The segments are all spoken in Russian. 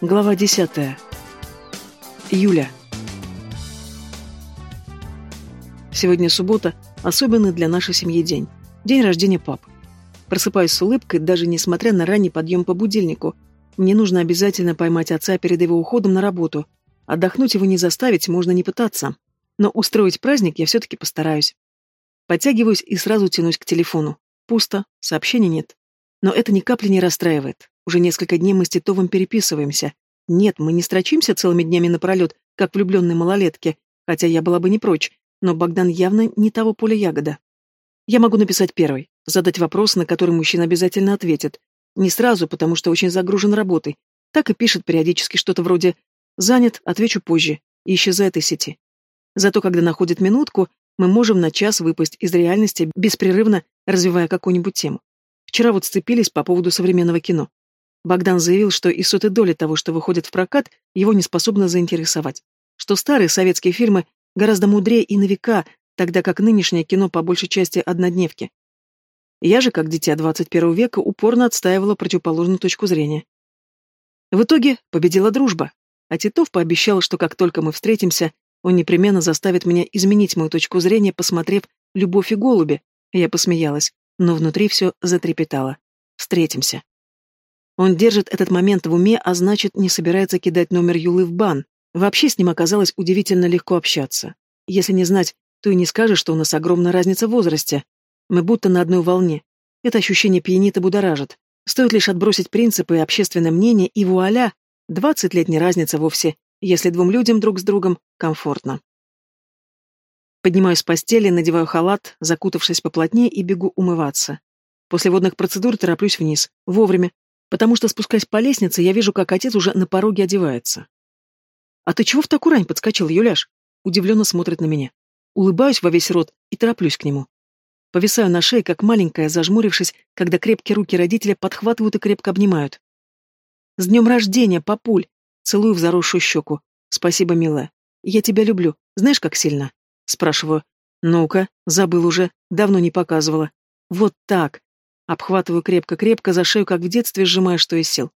Глава десятая. Юля. Сегодня суббота, особенный для нашей семьи день. День рождения пап. Просыпаюсь с улыбкой, даже несмотря на ранний подъем по будильнику. Мне нужно обязательно поймать отца перед его уходом на работу. Отдохнуть его не заставить, можно не пытаться. Но устроить праздник я все-таки постараюсь. Подтягиваюсь и сразу тянусь к телефону. Пусто, сообщений нет. Но это ни капли не расстраивает. Уже несколько дней мы с Титовым переписываемся. Нет, мы не строчимся целыми днями напролет, как влюбленные малолетки, хотя я была бы не прочь, но Богдан явно не того поля ягода. Я могу написать первый, задать вопрос, на который мужчина обязательно ответит. Не сразу, потому что очень загружен работой. Так и пишет периодически что-то вроде «занят, отвечу позже» и исчезает из сети. Зато когда находит минутку, мы можем на час выпасть из реальности, беспрерывно развивая какую-нибудь тему. Вчера вот сцепились по поводу современного кино. Богдан заявил, что и сотой доли того, что выходит в прокат, его не способно заинтересовать. Что старые советские фильмы гораздо мудрее и на века, тогда как нынешнее кино по большей части однодневки. Я же, как дитя 21 века, упорно отстаивала противоположную точку зрения. В итоге победила дружба, а Титов пообещал, что как только мы встретимся, он непременно заставит меня изменить мою точку зрения, посмотрев «Любовь и голуби». Я посмеялась, но внутри все затрепетало. Встретимся. Он держит этот момент в уме, а значит, не собирается кидать номер Юлы в бан. Вообще с ним оказалось удивительно легко общаться. Если не знать, то и не скажешь, что у нас огромная разница в возрасте. Мы будто на одной волне. Это ощущение пьянит и будоражит. Стоит лишь отбросить принципы и общественное мнение, и вуаля! Двадцать лет не разница вовсе, если двум людям друг с другом комфортно. Поднимаюсь с постели, надеваю халат, закутавшись поплотнее, и бегу умываться. После водных процедур тороплюсь вниз. Вовремя, потому что, спускаясь по лестнице, я вижу, как отец уже на пороге одевается. «А ты чего в такую рань подскочил, Юляш?» Удивленно смотрит на меня. Улыбаюсь во весь рот и тороплюсь к нему. Повисаю на шее, как маленькая, зажмурившись, когда крепкие руки родителя подхватывают и крепко обнимают. «С днем рождения, папуль!» Целую в заросшую щеку. «Спасибо, милая. Я тебя люблю. Знаешь, как сильно?» Спрашиваю. «Ну-ка, забыл уже. Давно не показывала. Вот так. Обхватываю крепко-крепко за шею, как в детстве, сжимая, что из сил.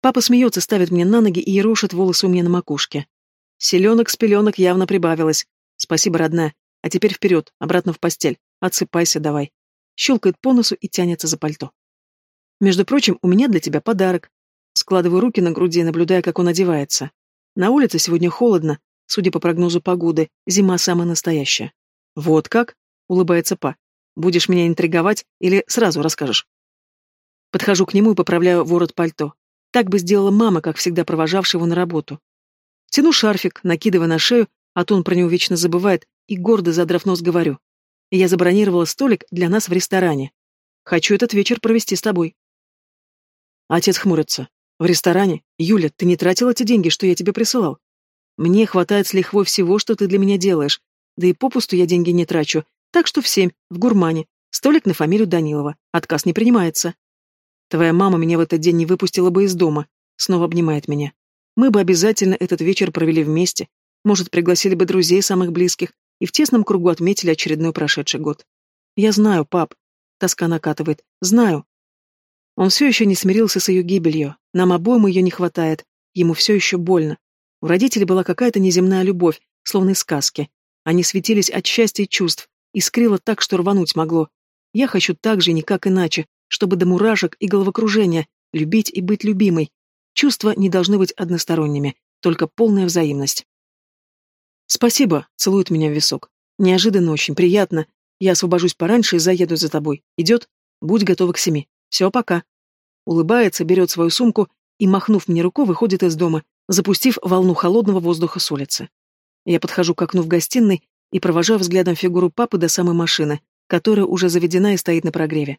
Папа смеется, ставит мне на ноги и ерошит волосы у меня на макушке. Селенок с пеленок явно прибавилось. Спасибо, родная. А теперь вперед, обратно в постель. Отсыпайся давай. Щелкает по носу и тянется за пальто. Между прочим, у меня для тебя подарок. Складываю руки на груди, наблюдая, как он одевается. На улице сегодня холодно, судя по прогнозу погоды, зима самая настоящая. Вот как? Улыбается Па. Будешь меня интриговать или сразу расскажешь?» Подхожу к нему и поправляю ворот пальто. Так бы сделала мама, как всегда провожавшая его на работу. Тяну шарфик, накидывая на шею, а то он про него вечно забывает, и гордо задрав нос говорю. Я забронировала столик для нас в ресторане. Хочу этот вечер провести с тобой. Отец хмурится. В ресторане? Юля, ты не тратила те деньги, что я тебе присылал? Мне хватает с лихвой всего, что ты для меня делаешь. Да и попусту я деньги не трачу, так что в семь, в гурмане. Столик на фамилию Данилова. Отказ не принимается. Твоя мама меня в этот день не выпустила бы из дома. Снова обнимает меня. Мы бы обязательно этот вечер провели вместе. Может, пригласили бы друзей самых близких и в тесном кругу отметили очередной прошедший год. Я знаю, пап. Тоска накатывает. Знаю. Он все еще не смирился с ее гибелью. Нам обоим ее не хватает. Ему все еще больно. У родителей была какая-то неземная любовь, словно из сказки. Они светились от счастья и чувств, Искрило так, что рвануть могло. Я хочу так же, никак иначе, чтобы до мурашек и головокружения любить и быть любимой. Чувства не должны быть односторонними, только полная взаимность. Спасибо, целует меня в висок. Неожиданно очень, приятно. Я освобожусь пораньше и заеду за тобой. Идет? Будь готова к семи. Все, пока. Улыбается, берет свою сумку и, махнув мне рукой, выходит из дома, запустив волну холодного воздуха с улицы. Я подхожу к окну в гостиной и провожаю взглядом фигуру папы до самой машины, которая уже заведена и стоит на прогреве.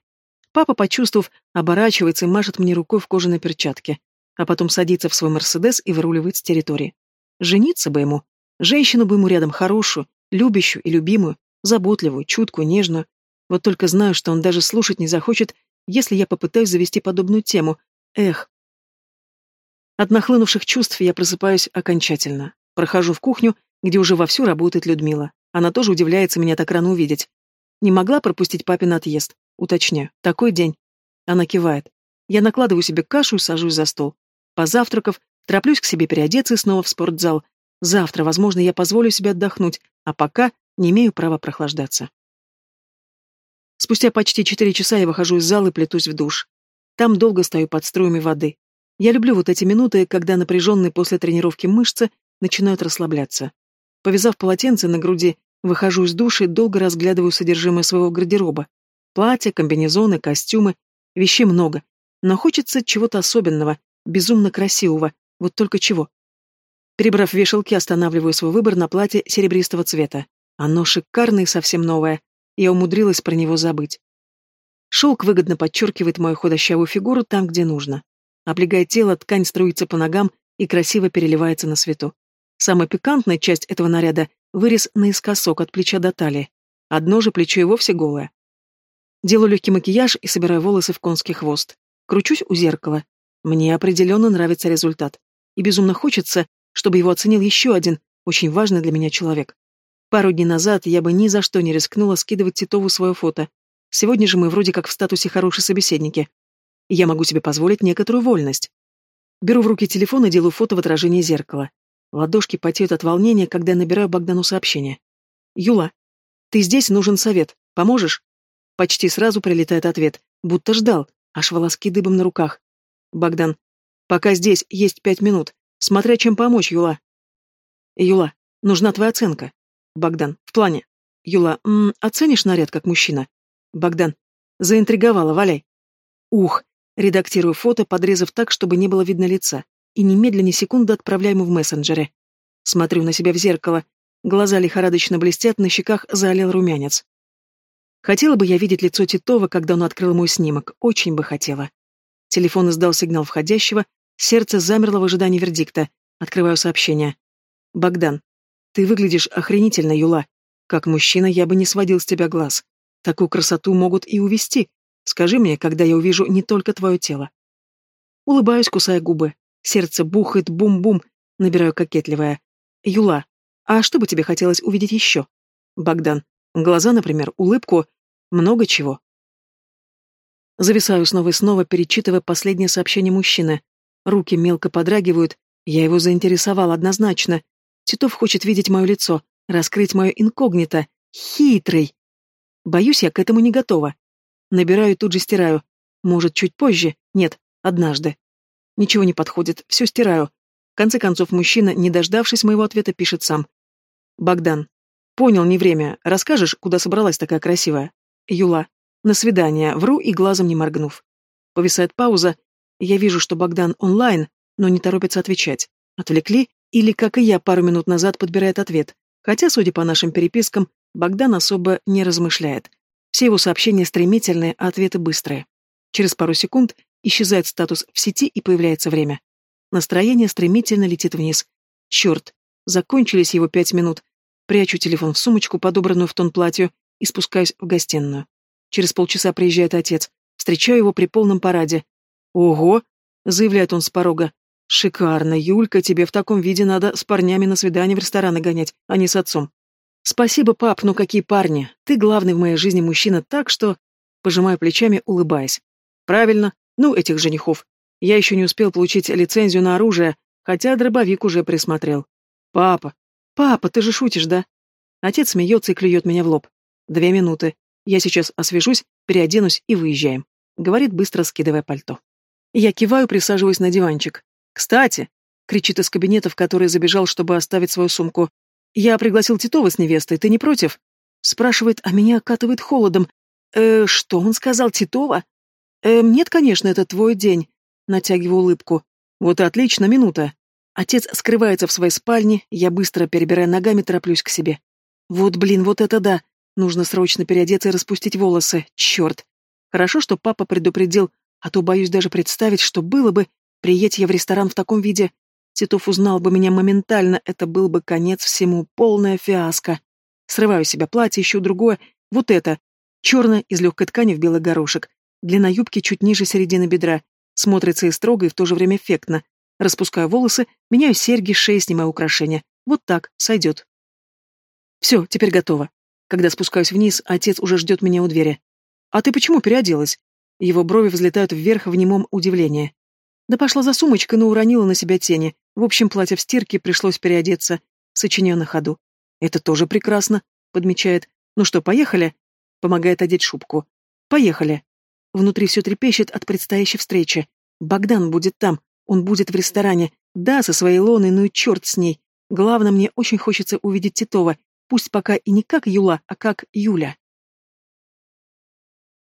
Папа, почувствовав, оборачивается и машет мне рукой в кожаной перчатке, а потом садится в свой Мерседес и выруливает с территории. Жениться бы ему. Женщину бы ему рядом хорошую, любящую и любимую, заботливую, чуткую, нежную. Вот только знаю, что он даже слушать не захочет, если я попытаюсь завести подобную тему. Эх. От нахлынувших чувств я просыпаюсь окончательно. Прохожу в кухню, где уже вовсю работает Людмила. Она тоже удивляется меня так рано увидеть. Не могла пропустить папин отъезд. Уточняю. Такой день. Она кивает. Я накладываю себе кашу и сажусь за стол. Позавтракав, Тороплюсь к себе переодеться и снова в спортзал. Завтра, возможно, я позволю себе отдохнуть, а пока не имею права прохлаждаться. Спустя почти четыре часа я выхожу из зала и плетусь в душ. Там долго стою под струями воды. Я люблю вот эти минуты, когда напряженные после тренировки мышцы начинают расслабляться. Повязав полотенце на груди, выхожу из души и долго разглядываю содержимое своего гардероба. Платья, комбинезоны, костюмы. Вещей много. Но хочется чего-то особенного, безумно красивого, вот только чего. Перебрав вешалки, останавливаю свой выбор на платье серебристого цвета. Оно шикарное и совсем новое. Я умудрилась про него забыть. Шелк выгодно подчеркивает мою худощавую фигуру там, где нужно. Облегая тело, ткань струится по ногам и красиво переливается на свету. Самая пикантная часть этого наряда — вырез наискосок от плеча до талии. Одно же плечо и вовсе голое. Делаю легкий макияж и собираю волосы в конский хвост. Кручусь у зеркала. Мне определенно нравится результат. И безумно хочется, чтобы его оценил еще один, очень важный для меня человек. Пару дней назад я бы ни за что не рискнула скидывать Титову свое фото. Сегодня же мы вроде как в статусе хорошие собеседники. Я могу себе позволить некоторую вольность. Беру в руки телефон и делаю фото в отражении зеркала. Ладошки потеют от волнения, когда я набираю Богдану сообщение. «Юла, ты здесь, нужен совет. Поможешь?» Почти сразу прилетает ответ, будто ждал, аж волоски дыбом на руках. Богдан. «Пока здесь есть пять минут. Смотря чем помочь, Юла». «Юла, нужна твоя оценка». Богдан. «В плане». Юла. М -м, «Оценишь наряд как мужчина?» Богдан. «Заинтриговала, валяй». Ух. Редактирую фото, подрезав так, чтобы не было видно лица, и немедленно секунду отправляю ему в мессенджере. Смотрю на себя в зеркало. Глаза лихорадочно блестят, на щеках залил румянец. Хотела бы я видеть лицо Титова, когда он открыл мой снимок. Очень бы хотела. Телефон издал сигнал входящего, сердце замерло в ожидании вердикта. Открываю сообщение. «Богдан, ты выглядишь охренительно, Юла. Как мужчина я бы не сводил с тебя глаз. Такую красоту могут и увести. Скажи мне, когда я увижу не только твое тело». Улыбаюсь, кусая губы. Сердце бухает бум-бум, набираю кокетливое. «Юла, а что бы тебе хотелось увидеть еще?» Богдан. Глаза, например, улыбку. Много чего. Зависаю снова и снова, перечитывая последнее сообщение мужчины. Руки мелко подрагивают. Я его заинтересовал однозначно. Титов хочет видеть мое лицо, раскрыть мое инкогнито. Хитрый. Боюсь, я к этому не готова. Набираю и тут же стираю. Может, чуть позже? Нет, однажды. Ничего не подходит, все стираю. В конце концов, мужчина, не дождавшись моего ответа, пишет сам. Богдан. Понял, не время. Расскажешь, куда собралась такая красивая? Юла. На свидание, вру и глазом не моргнув. Повисает пауза. Я вижу, что Богдан онлайн, но не торопится отвечать. Отвлекли? Или, как и я пару минут назад, подбирает ответ. Хотя, судя по нашим перепискам, Богдан особо не размышляет. Все его сообщения стремительные, а ответы быстрые. Через пару секунд исчезает статус в сети и появляется время. Настроение стремительно летит вниз. Черт, закончились его пять минут. Прячу телефон в сумочку, подобранную в тон платью, и спускаюсь в гостиную. Через полчаса приезжает отец. Встречаю его при полном параде. «Ого!» — заявляет он с порога. «Шикарно, Юлька, тебе в таком виде надо с парнями на свидание в рестораны гонять, а не с отцом». «Спасибо, пап, ну какие парни! Ты главный в моей жизни мужчина, так что...» Пожимаю плечами, улыбаясь. «Правильно. Ну, этих женихов. Я еще не успел получить лицензию на оружие, хотя дробовик уже присмотрел. Папа! Папа, ты же шутишь, да?» Отец смеется и клюет меня в лоб. «Две минуты. Я сейчас освежусь, переоденусь и выезжаем», — говорит, быстро скидывая пальто. Я киваю, присаживаясь на диванчик. «Кстати!» — кричит из кабинета, в который забежал, чтобы оставить свою сумку. «Я пригласил Титова с невестой, ты не против?» Спрашивает, а меня окатывает холодом. «Э, что он сказал, Титова?» «Э, нет, конечно, это твой день», — натягиваю улыбку. «Вот и отлично, минута». Отец скрывается в своей спальне, я быстро, перебирая ногами, тороплюсь к себе. «Вот, блин, вот это да! Нужно срочно переодеться и распустить волосы. Черт! Хорошо, что папа предупредил, а то боюсь даже представить, что было бы, приедь я в ресторан в таком виде. Титов узнал бы меня моментально, это был бы конец всему, полная фиаско. Срываю себя платье, ищу другое. Вот это. Черное, из легкой ткани в белый горошек. Длина юбки чуть ниже середины бедра. Смотрится и строго, и в то же время эффектно. Распускаю волосы, меняю серьги, шеи, снимаю украшения. Вот так, сойдет. Все, теперь готово. Когда спускаюсь вниз, отец уже ждет меня у двери. «А ты почему переоделась?» Его брови взлетают вверх в немом удивлении. Да пошла за сумочкой, но уронила на себя тени. В общем, платье в стирке, пришлось переодеться. Сочиняю на ходу. Это тоже прекрасно, подмечает. Ну что, поехали? Помогает одеть шубку. Поехали. Внутри все трепещет от предстоящей встречи. Богдан будет там, он будет в ресторане. Да, со своей лоной, ну и черт с ней. Главное, мне очень хочется увидеть Титова. Пусть пока и не как Юла, а как Юля.